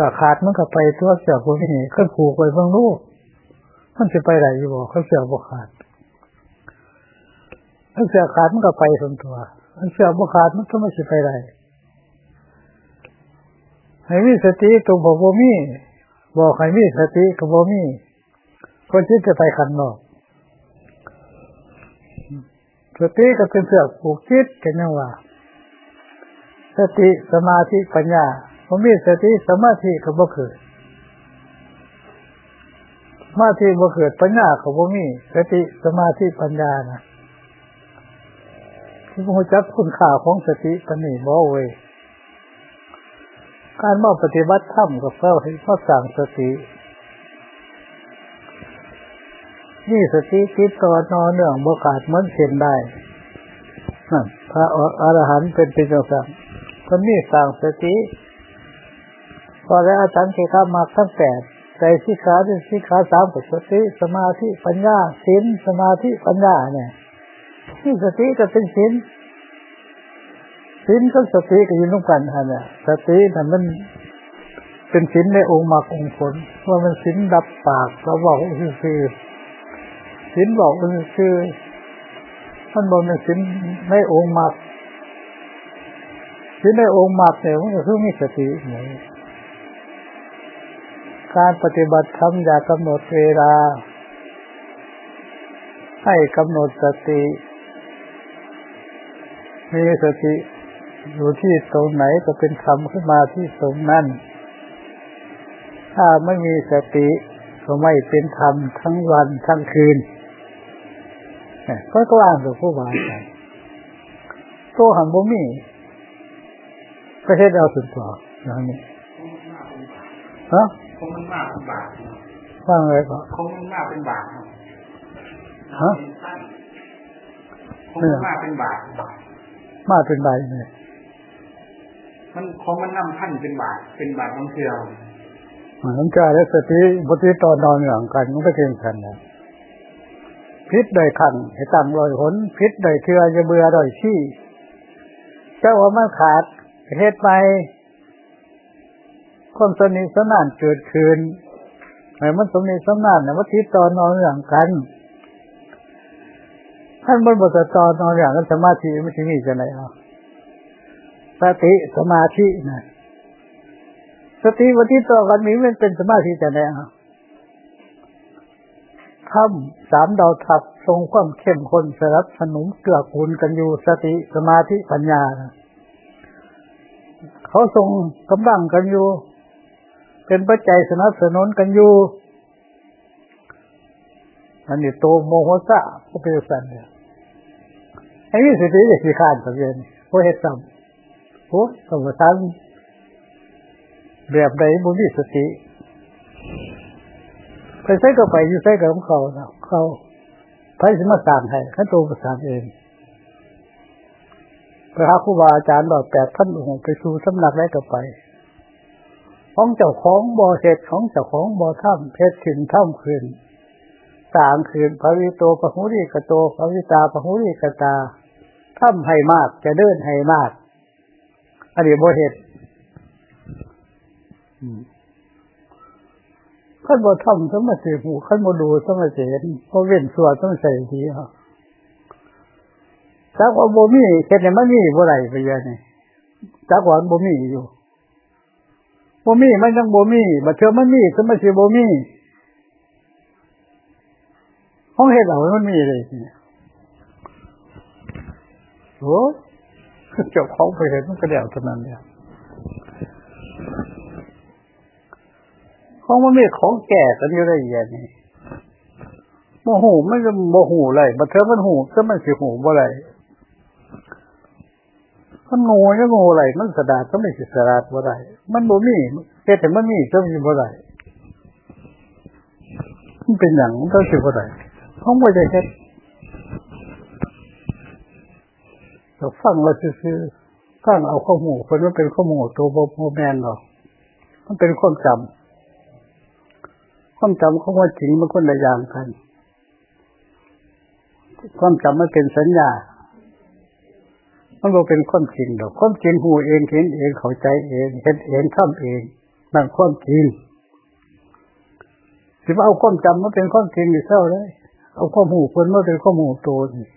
แต่ขาดมันก็ไปตัวเสียคนนี้ขึ้นผูกไปเบิ่งลูกมันจะไปไหนอยู่บ่เขาเสียบ่ขาดมันเสียขาดมันก็ไปสมตัวมันเสียบ่ขาดมันก็ไม่สิไปไหนให้มีสติตัวบ่บ่มีบอกให้มีสติก็บ่มีคนที่จะไปขันนอกสติก็เป็นเสือกผูกจิตกันยังว่าสติสมาธิปัญญา ผมมีสติสมาธิก็บ่เกิดสมาธิบ่เกิดปัญญาก็บ่มีสติสมาธิปัญญานะที่ผมจักคุณค่าของสติปานนี้บ่เว้ยการมาปฏิบัติธรรมก็เพื่อให้เขาสั่งสตินี่สติคิดต่อนอนเนื่องบขาดเหมือนเช่นได้นั่นพระอรหันต์เป็นเป็นจังสันคนนี้สั่งสติ พอแล้วอาจารย์เกขามาทั้งแปดใจสิขาที่สิขาสามกับสติสมาธิปัญญาศีลสมาธิปัญญาเนี่ยที่สติก็เป็นศีลศีลกับสติก็อยู่ร่วมกันฮะเนี่ยสตินั่นมันเป็นศีลในองค์มรรคองค์ผลว่ามันศีลดับปากเราบอกคือศีลบอกคือมันบอกมันศีลในองค์มรรคศีลในองค์มรรคเนี่ยมันก็คือมีสติเนี่ย การปฏิบัติธรรมอย่ากำหนดเวลา ให้กำหนดสติ มีสติอยู่ที่ตรงไหนก็เป็นธรรมขึ้นมาที่ตรงนั้น ถ้าไม่มีสติก็ไม่เป็นธรรมทั้งวันทั้งคืนก็ก็อ่านหลวงพ่อบาไปโตหันบ่มีประเทศเอาสุดตัวอย่างนี้ฮะ คงมันมากเป็นบาทว่าไงก็คงมันมากเป็นบาทฮะคงมันมากเป็นบาทมาเป็นใบเลยมันคงมันนำพันเป็นบาทเป็นบาทบางเทียวมันจะได้สติบติตอนนอนอย่างกันมันก็เทียงกันนะพิษใดขันให้ตั้งลอยหนพิษใดเทือจะเบื่อดอยชี้เจ้าว่ามันขาดเหตุไป ความสนิทสนานเกิดขึ้นไอ้มันสนิทสนานนะว่าทิตอนอนอย่างกันท่านบนบทตอนนอนอย่างกันสมาธิไม่ใช่มีจะไหนอะสติสมาธินะสติวันที่ต่อกันนี้มันเป็นสมาธิจะไหนอะทำสามดาวทับทรงความเข้มข้นสลับสนุนเกื้อกูลกันอยู่สติสมาธิปัญญา เขาทรงกำลังกันอยู่ เป็นปัจจัยสนับสนุนกันอยู่อันนี้โตโมโหสะก็เป็นสันเนี่ยไอ้นี่สติจะขี้ข้านกับเย็นพราะเหตุซ้ำโอ้สมทันแบบใดบุญสติไปใส่ก็ไปอยู่ใส่กับของเขาเขาไปสมาสานให้ขั้นตประสานเองไปหาครูบาอาจารย์บอกแปดท่านองค์ไปสู่สำนักได้ก็ไป ของเจ้าของบ่อเสร็จของเจ้าของบ่อถ้ำเพชรถิ่นถ้ำคืนสางคืนพระวิโตปหุริกโตพระวิตาปหุริกตาถ้ำให้มากจะเดินให้มากอันนี้บ่เหตุขั้นบ่ทำสมัติหูขั้นบ่ดูสมัติเห็นพอเว้นส่วนต้องใส่ทีครับจักว่าบ่มีเฮ็ดให้มันมีบ่ได้ไปเยังนี่จักว่าบ่มีอยู่ บ่มีมันยังบ่มีบัดเทื่อมันมีสมัติบ่มีห้องเฮ็ดเอามันมีเลยเนี่ยโอ้เจ้าของไปเห็นมันก็เดี่ยวเท่านั้นเนี่ยของมันมีของแก่กันอยู่ได้ยังไงโมโหไม่จะโมโหเลยบัดเทอมันหูก็มันสิหูบ่ไร มันงูจะงูไรมันสดาดก็ไม่สิสดาดบ่ไรมันบ่มีเฮ็ดแต่มันมีก็มีบ่ไรมันเป็นอย่างมันก็สิบ่ไรเขาไม่ได้เฮ็ดเราฟังเราซื่อๆฟังเอาข้อมูลคนมันเป็นข้อมูลตัวโบแมนหรอกมันเป็นความจำความจำเของว่าจริงมันคนละอย่างกัน ความจำมันเป็นสัญญา มันบอกเป็นความจริงดอกความจริงหูเองเห็นเองเข้าใจเองเห็นเองทำเองนั่นความจริงสิว่าเอาความจำมาเป็นความจริงอยู่เท่าเลยเอาความหูเพิ่นมาเป็นความหูโตนี่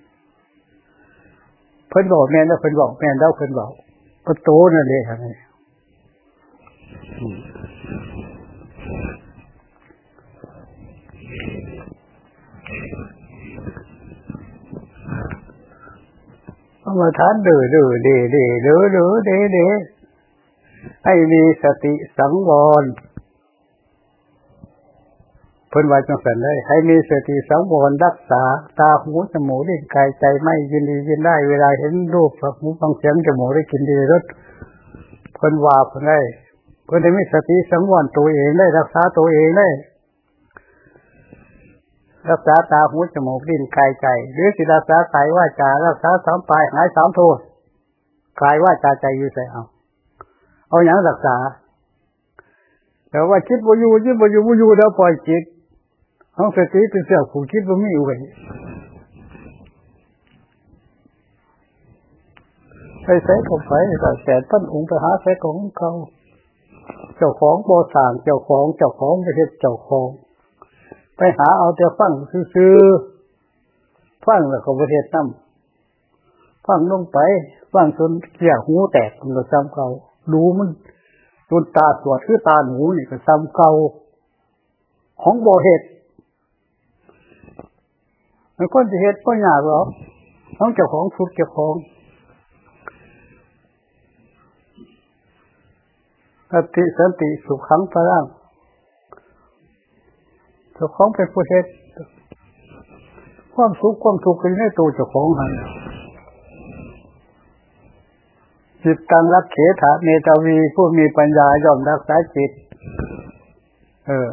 เพิ่นบอกแม่นแล้วเพิ่นบอกแม่นแล้วเพิ่นบอกก็โตนั่นเลยครับเมาทานเดือดเดือเดเดเดือเดือเดเดให้มีสติสังวรเพิ่นว่าจังสันเลยให้มีสติสังวรรักษา ตาหูจมูกลิ้นกายใจไม่ยินดียินได้ เวลาเห็นรูปหูฟังเสียงจมูกได้กินดีรสเพิ่นว่าเพิ่นได้เพิ่นได้มีสติสังวรตัวเองได้รักษาตัวเองได้ รักษาตาหูจมูกลิ้นกายใจ หรือสิรักษากายว่าจารักษาสามปลายหายสามโทษกายว่าจาใจอยู่ใส่เอา เอาอย่างรักษา แต่ว่าคิดว่าอยู่คิดว่าอยู่ว่าอยู่แล้วปล่อยจิตเอาสติเป็นเสี่ยวผูคิดว่าไม่อยู่ไว้ไปใส่กับไปก็แสนต้นองค์ไปหาใส่ของเขา เจ้าของโบสถ์เจ้าของเจ้าของประเทศเจ้าของ ไปหาเอาแต่ฟังซื้อฟังแล้วก็ประเทศน้ำฟังลงไป ฟังจนเกี่ยหูแตกมันก็ซ้ำเก่าดูมันจนตาสวดคือตาหนูนี่ก็ซ้ำเก่าของบ่เหตุมันคนจะเหตุก็ยากหรอกต้องเจ้าของทุกเจ้าของสติสันติสุขขังพลัง เจ้าของเป็นผู้เหตุความสุขความทุกข์เป็นในตัวเจ้าของหันจิตตังรักเขถาเมตาวีผู้มีปัญญาย่อมรักษาจิต เออ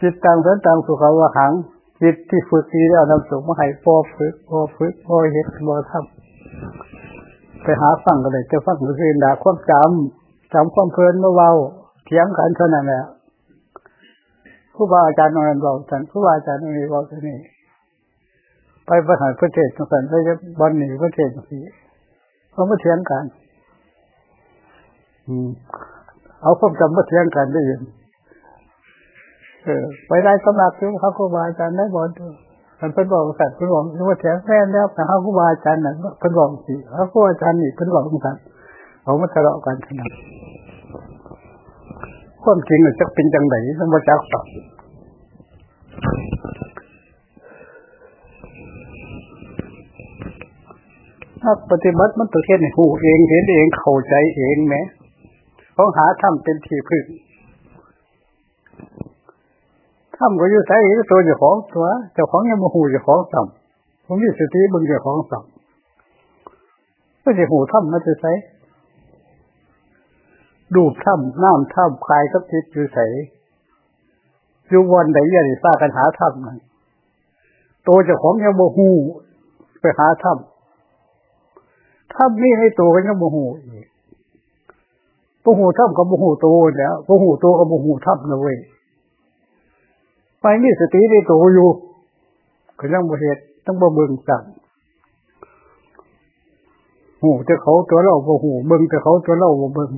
จิตตังสันตังสุขวหัง จิตที่ฝึกดีแล้วนำสุขมาให้พอฝึกพอฝึกพอเห็ดพอทำไปหาฟังกันเลยจะฟังก็คือด่าความจำจำความเพลินเมื่อเบาเถียงกันเท่านั้นแหละ ผู้บาอาจารย์นอนบอกท่านผู้บาอาจารย์นอนบอกท่านนี่ไปประหารประเทศสันไปบอลหนีประเทศสีเขามาเถียงกันอืมเอาความจำมาเถียงกันได้ยินเออไปได้สำหรับที่เขาครูบาอาจารย์ได้บอกด้วยท่านเพิ่นบอกสัตว์เพิ่นบอกว่าเถียงแม่แล้วแต่เขาครูบาอาจารย์น่ะเพิ่นบอกสิเขาครูอาจารย์นี่เพิ่นบอกของท่านเขามาทะเลาะกันขนาด ความจริงจะเป็นจังไหนต้องมาจักตอบถ้าปฏิบัติมันตัวเทศหูเองเห็นเองเข้าใจเองไหมเขาหาทำเป็นที่พึ่งทำก็อยู่ใส่ตัวเจ้าของตัวเจ้าของยังมาหูเจ้าของสัมผมมีสติบึงเจ้าของสัมก็จะหูทำมันจะใส่ ดูถ้ำน้ำถ้ำคลายกับจิตอยู่ใสอยู่วันไหนอย่าได้ทรากันหาถ้ำนั่นตัวเจ้าของยังโมหูไปหาถ้ำถ้ำนี่ให้โตกันยังโมหูอีกโมหูถ้ำกับโมหูตัวแล้วโมหูตัวกับโมหูถ้ำนะเว้ยไปมีสติในตัวอยู่ก็ยังโมเหตุต้องบ่เบิ่งสั่งหูแต่เขาตัวเราบ่หูเบิ่งแต่เขาตัวเราบ่เบิ่ง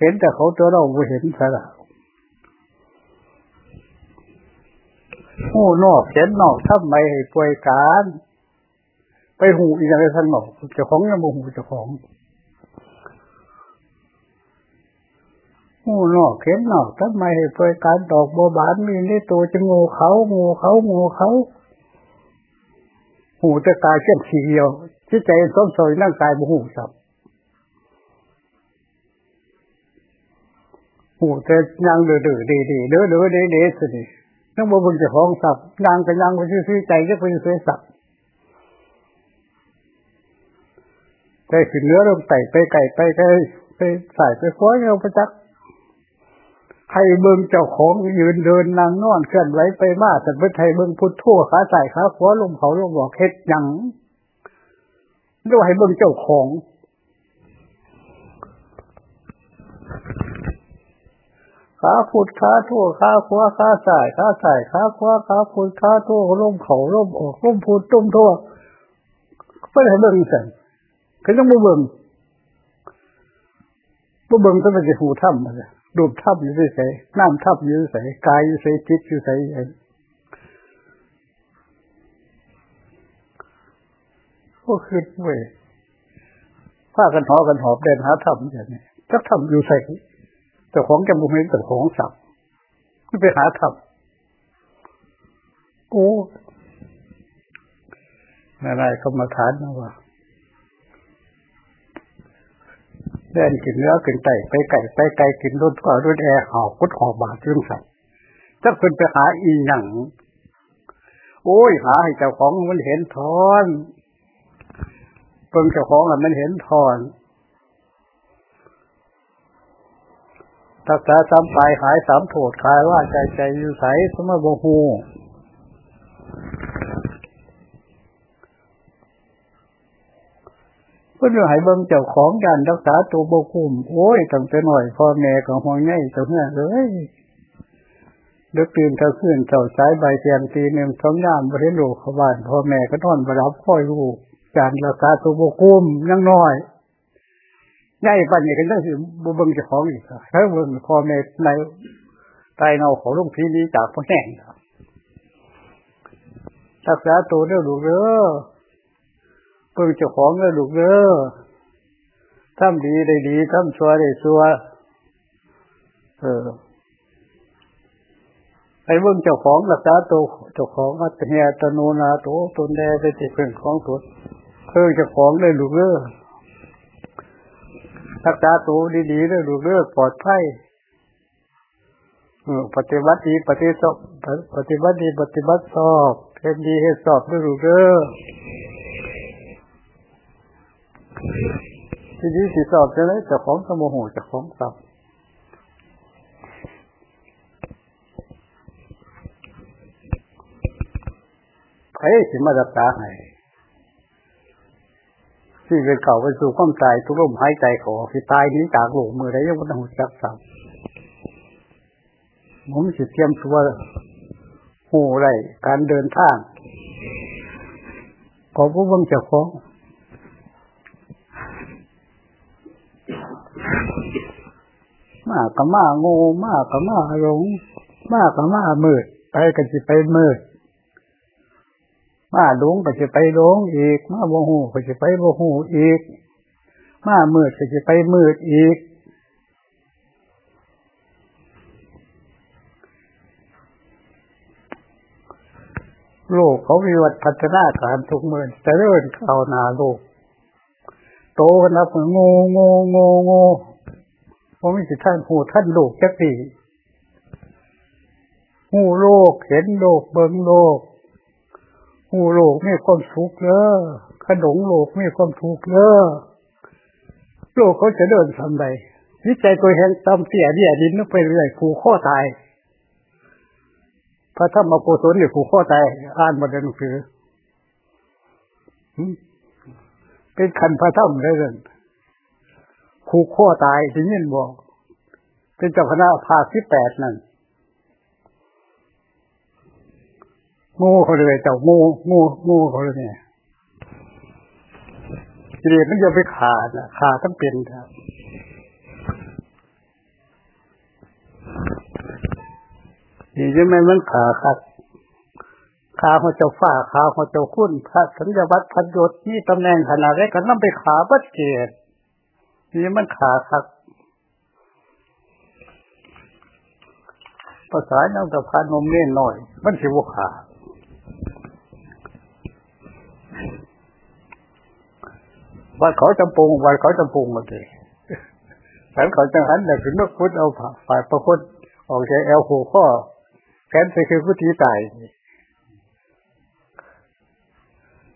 เห็นแต่เขาตัวเราบ่เห็นซะละหูนอกเห็นนอกทำไมป่วยการ ไปหูอีกอะไรทั้งนอกเจ้าของยังบ่หูเจ้าของหูนอกเห็นนอกทำไมป่วยการดอกบัวบานมีในตัวจะงูเขางูเขางูเขาหูจะตายเช่นสีเดียวจิตใจส้มซอยร่างกายบ่หูสับ หูแต่ยังเดือดเดือดดีดีเดือดเดือดดีดีสินั่งบ่บึงจะของสับยังก็ยังไปซื้อใจจะไปซื้อสับไปขึ้นเนื้อลงไต่ไปไก่ไปไก่ไปใส่ไปฟ้อยเอาไปจักใครเบิ่งเจ้าของยืนเดินนางนอนเคลื่อนไหวไปมาแต่ไปไทยเบิ่งพุทโธขาใส่ขาฟ้อลงเขาลงบอกเฮ็ดยังด้วยให้เบิ่งเจ้าของ ขาฟุดขาทั่วขาขวาขาใส่ขาใส่ขาขวาขาฟุดขาทั่วล่มเขาล่มออกล่มพูดตุ้มทั่วก็ให้เบิ่งสั่นก็ต้องมาเบิ่งบ่เบิ่งก็มันจะหูถ้ำเลยรูปถ้ำอยู่ใส่น้ำถ้ำอยู่ใส่กายอยู่ใส่จิตอยู่ใส่ก็คือเว้ยผ้ากันหอกันหอบเดินหาถ้ำอย่างนี้จักถ้ำอยู่ใส่ แต่ของแกบุเมนแต่ของสับไม่ไปหาถ้ำโอ้นายเขามาถามนะว่าเดินกินเนื้อกินไก่ไปไก่ไปไก่กินรถก็รถแอร์หอบกุดหอบบาดจึงใส่จักเป็นไปหาอีหยังโอ้ยหาให้เจ้าของมันเห็นทอนเพิ่งเจ้าของมันเห็นทอน ทักษะสามกายหายสามโถดคายว่าใจใจอยู่ใสสมบูหูเพื่อนให้เบิ่งเจ้าของการรักษาตัวบกุมโอ้ยตั้งแต่หน่อยพ่อแม่ของหัวง่ายตัวเนี้ยเลยเด็กตื่นเท่าขึ้นเท่าสายใบเทียมตีหนึ่งสองยามบริโภคขบานพ่อแม่ก็นอนบรับค่อยลูกการรักษาตัวบกุมยังน้อย ง่ายปันนี่กันต้องสิบุเบิ่งเจ้าของอีกถ้าเบิ่งพ่อแม่ในตายเนาของลุงพีนี้จากพ่อแห้งรักษาตัวเด้อลูกเด้อเพิ่งเจ้าของเลยลูกเด้อทำดีได้ดีทำชั่วได้ชั่วเออไอ้เบิ่งเจ้าของรักษาตัวเจ้าของอัตเฮียตโนนาโตตนแดไปติดเป็นของตัวเพิ่งเจ้าของเลยลูกเด้อ รักษาตัวดีๆเลยลูกเด้อปลอดภัยปฏิบัติดีปฏิสอบปฏิบัติดีปฏิบัติสอบเห็นดีให้สอบด้วยลูกเด้อทีนี้สิสอบจะได้จะของสมโหจะของสับใครสิมารักษาให้ ที่เป็นเก่าไปสู่ความตายทุกลมหายใจขอสิตายนี้จากโลกมือได้ยังไม่ต้องจักสับผมสิเตรียมตัวหูไรการเดินทางขอผู้บังเจ้าของมากกับมาโง่มากกับมาหลงมากกับมามืดไปกันจะไปมืด มาหลงก็จะไปหลงอีก มาโมโหก็จะไปโมโหอีก มามืดก็จะไปมืดอีก โลกเขามีวัฒพัฒนาการทุกเมื่อจะเริ่มเข้านาโลก โตกันนับโง่โง่โง่โง่เพราะไม่ใช่ท่านหูท่านโลกจักดีหูโลกเห็นโลกเบิ่งโลก หูโลกไม่ความสุกข์เด้อขนงโลกไม่ความทุกข์เด้อโลกเขาจะเดินทำใดวิจัยตัวแห่งตำเสียเดียดินนึกไปเรื่อยผูกข้อตาย พระธรรมโกศลเนี่ยผูกข้อตาย อ่านมาในหนังสือเป็นขันพระธรรมได้เลยผูกข้อตายที่ยินบอก เป็นเจ้าคณะภาคที่แปดนั่น งูเขาเลยเจ้างูงูงูเขาเลยเนี่ยกิเลสมันจะไปขาดนะขาดทั้งเป็นครับนี่ใช่ไหมมันขาขัดขาเขาเจ้าฝ้าขาเขาเจ้าคุ้นพระสัญญวัตรพันยศนี่ตำแหน่งขนาดแรกก็นั่งไปขาบัดเกตนี่มันขาขัดภาษาเน่ากับพานมเล่นหน่อย มันสิวขาด วัดเขาจำปงวัดเขาจำปงมาเลยฉันเขาจังหันแต่ถึงนักพุทธเอาฝ่ายประพุทธออกจากแอลหัวข้อแขนไปคือพุทธิตาย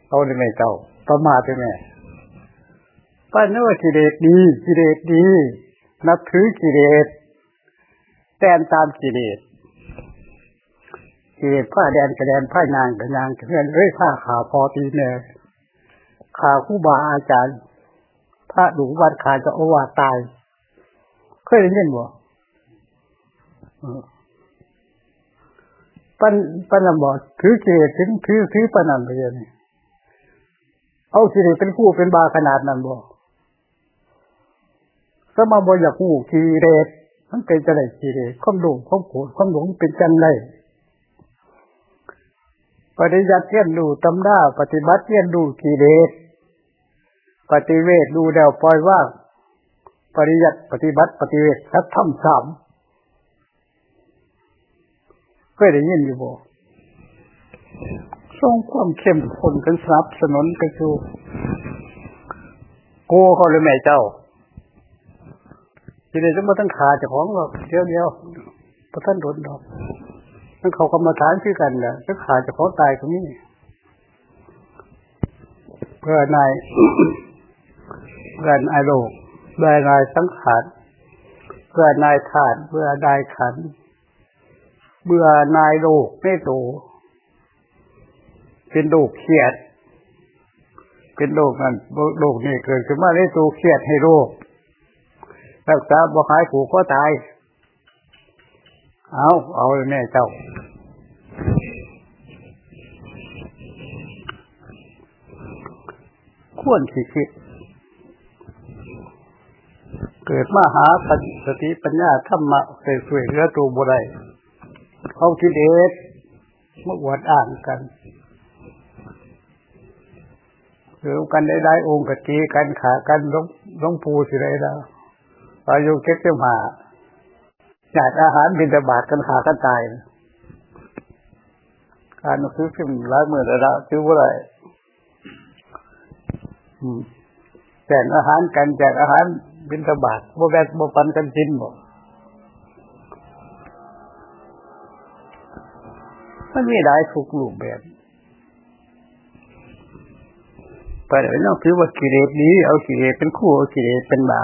เอาได้ไหมเจ้าประมาทได้ไหมป้าเนื้อกิเลสดีกิเลสดี นับถือกิเลสแตนตามกิเลสกิเลสผ้าแดนกระแดนผ้านางกระนางเพื่อนเอ้ยผ้าขาวพอตีเนย ขาคู่บาอาจารย์ พระหลวงวัดขาจะโอวาตาย เคยได้ยินบ่ปันปันนบอกถือเกศถึงถือถือปันนันไปยังนี่เอาสิริเป็นคู่เป็นบาขนาดนั้นบ่ก็มาบอยากหูกีเรศมันเป็นจะไรกีเรศความหลงความโกรธความหลงเป็นจังไรปฏิยัติเรียนดูตำด้าปฏิบัติเรียนดูกีเรศ ปฏิเวทดูเดวปล่อยว่าง ปริยัติปฏิบัติปฏิเวททัดทำสามเคยได้ยินอยู่บ่ทรงความเข้มข้นกันสนับสนุนกันสู่โกเขาเลยแม่เจ้าทีนี้จะมาตั้งขาจ้าของหรอกเดียวเดียวพระท่านโดนดอกนั่นเขากรรมฐานคือกันแหละขาจ้าของตายตรงนี้เพื่อนาย เพื่อนายโลกเพื่อนายสังขารเพื่อนายฐานเพื่อนายขัน เบื่อนายโลกไม่โตเป็นโลกเครียด เป็นโลกนั้นโลกนี้เกิดขึ้นมาได้ตัวเครียดให้โลกรักษาบ่หายผูกก็ตาย เอาเอาแม่เจ้าควรคิดคิด กิดมาหาสติปัญญาธรรมะเคยสวยเหลือตัวบุไรเขาคิดเอสมาอวดอ่านกันหรือกันได้ได้องค์กตีกันขากันล้องล้องปูสิไรแล้วอายุเก็บเจ้าหาอยากอาหารบินตบาทกันขากันตาย การซื้อขึ้นร้ายมือแล้วซื้อว่าไรแจกอาหารกันแจกอาหาร บินตบาทโมแบกโมปันกันกินบ่มันมีหลายทุกรูปแบบไปเดี๋ยวน้องถือว่ากิเลสนี้ เอากิเลสเป็นคู่เอากิเลสเป็นบา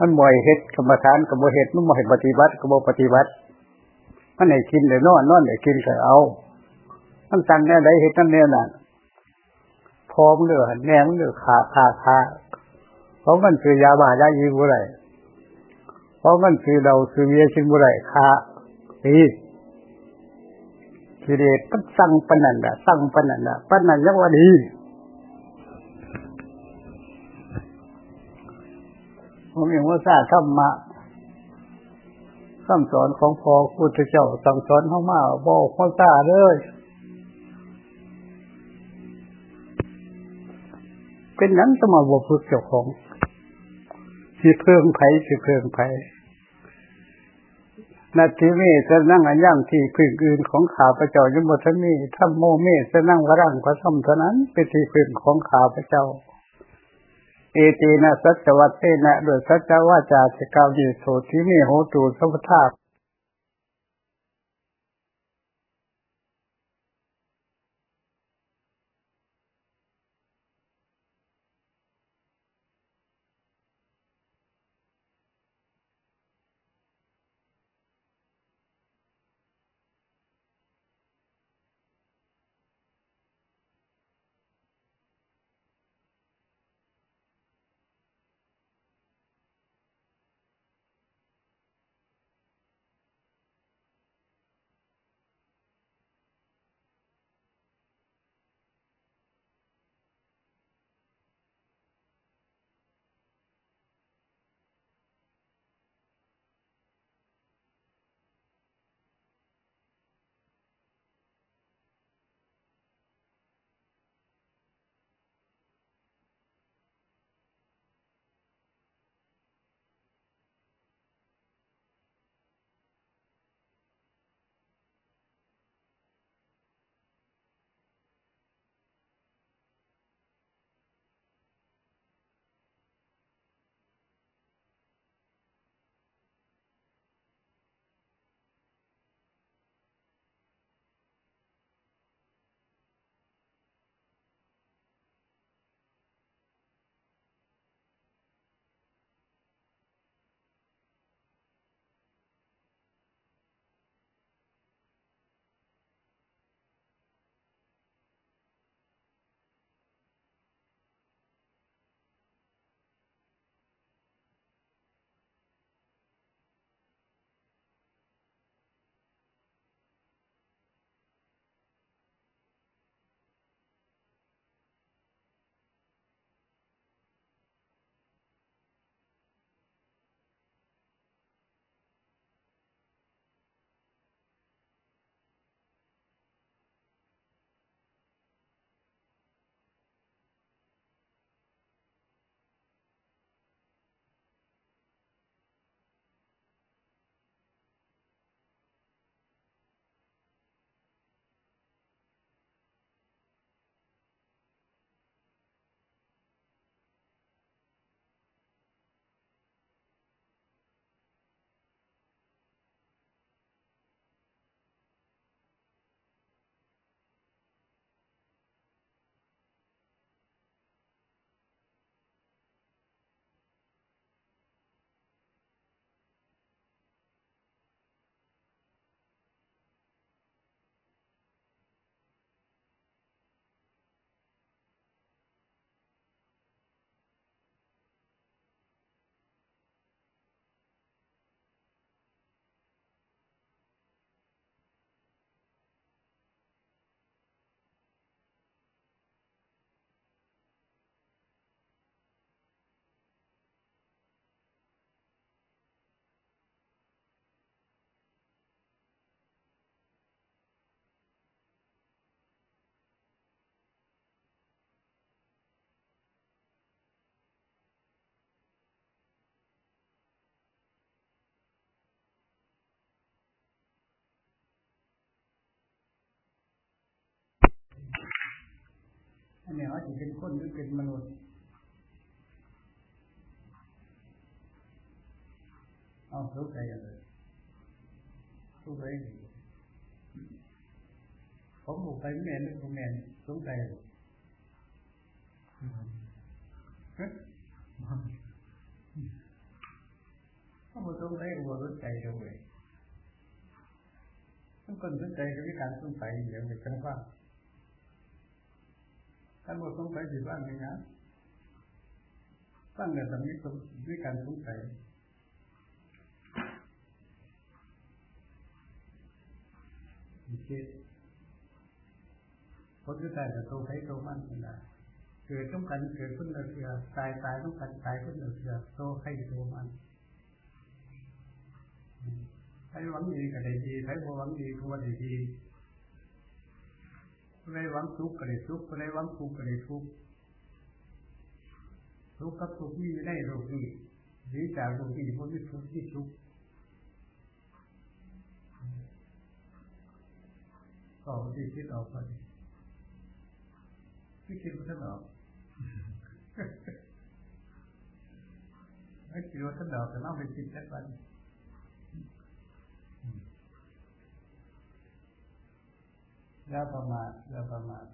มันบ่อยเฮ็ดกรรมฐานกับบ่เฮ็ดมันบ่เฮ็ดปฏิบัติกับบ่ปฏิบัติ มันไหนกินเดี๋ยวนอนนอนเดี๋ยวกินก็เอา มันตั้งแน่ได้เฮ็ดนั่นแน่นั่น พร้อมเลือแนมเลือขาขาขาเพราะมันคือยาบ้ายายีบุไรเพราะมันคือเราคือเวียชิบุไรขาตีกิเลสมันสั่งปนันดะสั่งปนันดะปนันยังว่าดีผมเองว่าทราบธรรมะคำสอนของพอพุทธเจ้าสั่งสอนเข้ามาบอกข้อทราเลย เป็นนั้นต้องมาบอกพุทธเจ้าของที่เพิ่งไผ่ที่เพิ่งไผ่นาทีเมจะนั่งอันย่างที่พึ่งอื่นของขาพระเจ้ายมทนีถ้าโมเมจะนั่งวรังพระสมเท่านั้นเป็นที่พึ่งของขาพระเจ้า เอตีนะสัจวัตเตนะโดยสัจวาจาสิกาวิโสทิเมโหตูสัพทา อันนี้ว่าจะเป็นคนหรือเป็นมนุษย์ เอาทุกใจเลยทุกใจผมบุกไปแมนผมแมนทุกใจถ้ามาตรงใจหัวรถใจเลยทุกคนสนใจกับวิการสงสัยเดี๋ยวกันว่า ท่านบอกสงสัยสิบ้างไหมนะตั้งแต่ตอนนี้ด้วยการสงสัยคิดผลที่ตายแต่ตัวใครตัวมันเป็นไรเกิดต้องกันเกิดขึ้นเสือตายตายต้องกันตายขึ้นเสือตัวใครตัวมันใครหวังดีก็ได้ดีใครบ่หวังดีก็ว่าได้ดี ผู้ใครหวังทุขก็ได้ทุกข์ใครหวังทุกข์ก็ได้ทุกข์ทุกข์กับทุกข์มีได้โลกนี้หรือจากโลกนี้พ้นทุกข์ที่ทุกข์ก็ที่คิดออกไปที่คิดว่ท่านออกไม่คิดว่าท่านออกแต่ต้องไปคิดแค่วัน แล้วประมาทแล้วประมาท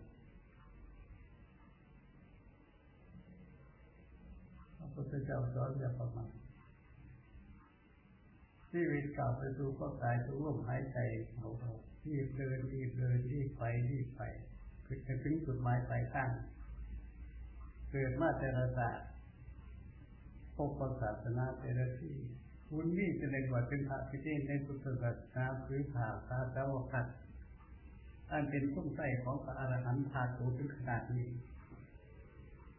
พระพุทธเจ้าสอนอย่าประมาทชีวิตกล่าวไปสู่ก็ตายสู่ลมหายใจเขาเรารีบเดินรีบเดินรีบไปรีบไปคือจะถึงจุดหมายปลายทางเกิดมาแต่ละศาสตร์พบศาสนาแต่ละที่คุณนี่จะในวัดเป็นพระพิเศษในพุทธศาสนาคือผ่าพระเจ้าขัด อันเป็นต้นไส้ของพระอรหันต์พาโตถึงขนาดนี้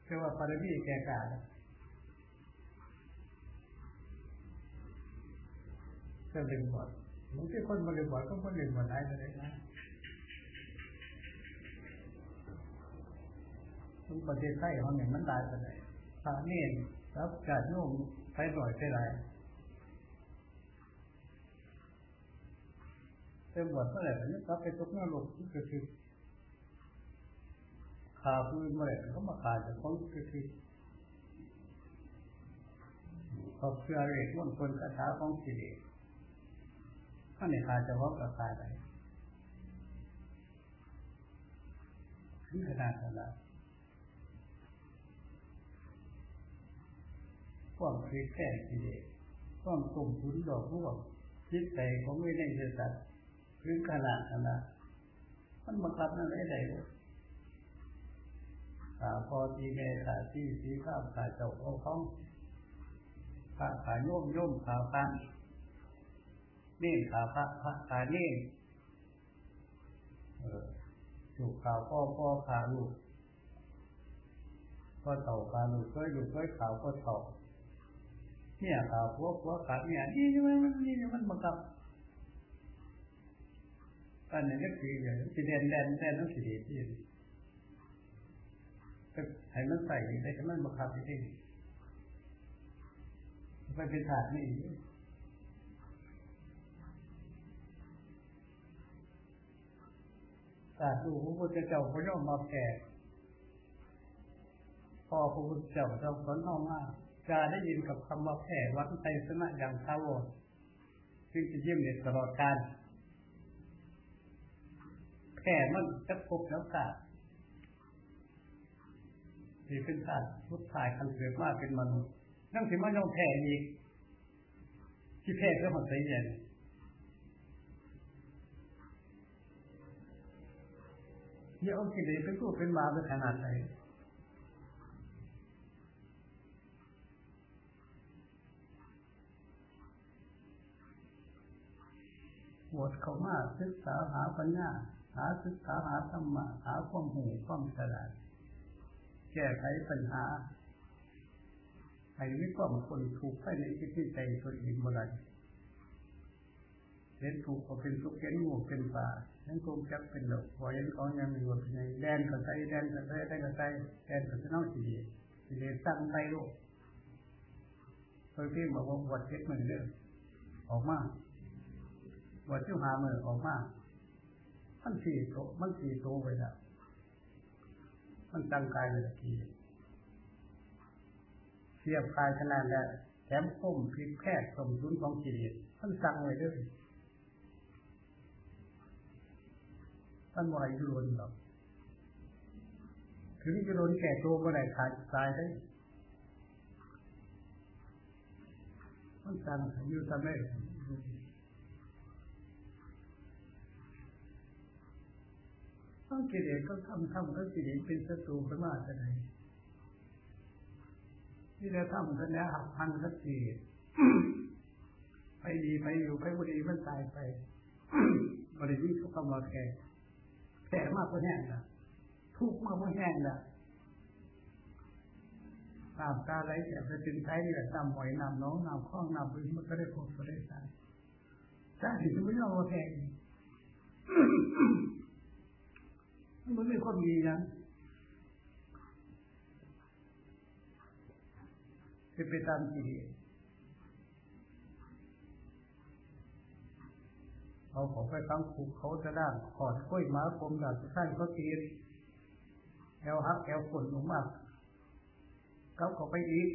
เรียกว่าปรมีแก่กาก็เรียนบทบางทีคนมาเรียนบทก็คนเรียนบทได้เลยนะทุกประเทศไทยเขาเนี่ยมันได้ไปไหนพระเนรรับการโน้มไปหน่อยไปไรเต็มบทเท่าไหร่นี่ยรับไปตกน้าลงที่ก็คือขาพื้นเมื่อไหร่เขามาขาดจากของก็คือเขาเชื่อเรื่องมนคนคาถาของสิริถ้าในขาจะว่าราคาใดถึงขนาดนั้นความเคิดแค่กิเลสความกลมทุนดอกร่วงจิตใจของไม่ได้จะตัด ถึงขนาดขนั้นมันบังคับนั่นได้เลยขาพอตีแม่ขาที่สีข้าวขาเจ้าเอาเขาขาขาโยมโยมขาพันเน่ขาพระพระขาเน่เออลูกข่าวพ่อพ่อขาลูกก็เต่าขาลูกก็อยู่ก็ข่าวก็เต่าเนี่ยข่าวพวกพวกขาเนี่ยนี่มันนี่มันบังคับ อันนี้ก็คืออย่างที่แดนแดนแดนต้องสีดีที่ก็ให้มันใส่ได้ก็มันบังคับที่นี่ไปเป็นถาดนี่ศาสตร์ดูพระพุทธเจ้าพระย่อมมาแก่พอพระพุทธเจ้าเราสอนเข้ามากจะได้ยินกับคำว่าแผ่วัดไทยสนะอย่างท้าวรซึ่งจะเยี่ยมเด็ดตลอดการ แผ่มันจะพบแล้วกาที่เป็นศาสตร์ทุกทายคันเกิดมาเป็นมนุษย์นั่งถึงมันต้องแผ่อีก ที่แผ่ก็มันใส่เย็นเนี่ยเอากิเลสเป็นตัวเป็นมาเป็นขนาดไหนบทเขามากศึกษาหาปัญญาาศึกษาหาธรรมะหาความหูความฉลาดแก้ไขปัญหาให้วิความคนถูกภายในจิตใจตัวเองบ่ได้เห็นถูกก็เป็นทุกข์เห็นงูเป็นป่าเห็นกลมจักเป็นหลกพอเห็นของยังมีวัเป็นแดนกับใจแดนกับใจแดนกับใจแดนกับน้องสีสีเลตั้งใจโลกเคยพี่บอกว่าวัดเช็ดมือเรื่อออกมาวัดที่หาเมือออกมา มันสี่โตมันสี่โตไปแล้วมันตั้งกายเลยทีเสียบกายขนาดแล้วแถมก้มพิแพทย์สมดุลของกิเลสมันสั่งไว้ด้วยท่านบ่อยยุนหรอกถึงจะโดนแก่ตัวก็ได้ขาดตายได้มันสั่งอยู่ทำไม ต้องกิเลสก็ทำทำก็กิเลสเป็นศัตรูกันมาจะไหนที่เราทำกันแล้วหักพันสักทีไปดีไปอยู่ไปบุรีมันตายไปบริวิเขาคำว่าแก่แก่มากกว่าแห้งละทุกข์มากกว่าแห้งละตามตาไหลแต่ไปถึงไทยนี่แหละตามหอยนำน้องนำข้องนำไปมันก็ได้พบก็ได้ตายตาถึงไม่เอาแพง มันไม่ค่อยมีนะจะไปตามกิเลสเอาของไปตั้งผูกเขาจะด้านขอดกล้วยหมาคมดาบจะใส่ก็ตีนแอวฮักแอวฝนลงมากเขาก็ไปอีก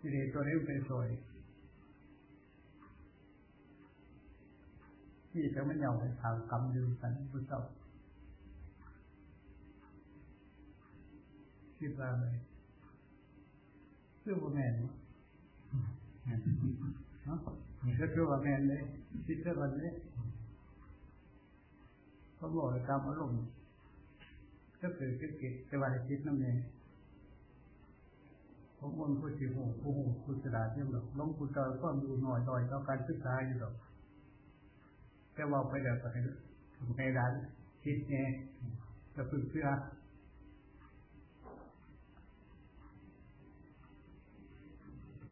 กิเลสตัวนี้เป็นสวย ที่จะไม่ยอมให้ทางกรรมยืนกันพุทธเจ้าคิดว่าอะไรเรื่อว่าแม่นนะมันก็คือว่าแม่นเลยคิดเรื่องวันนี้เขาบอกตามอารมณ์ก็คือคิดคิดแต่ว่าคิดนั่นเองผมมันผู้ที่หูผู้หูผู้สดาที่แบบลงผู้จอยก็ดูหน่อยหน่อยแล้วการศึกษาอยู่หรอก แต่ว่าไปแล้วไปให้ร้านคิดไงจะฝึกเพื่อ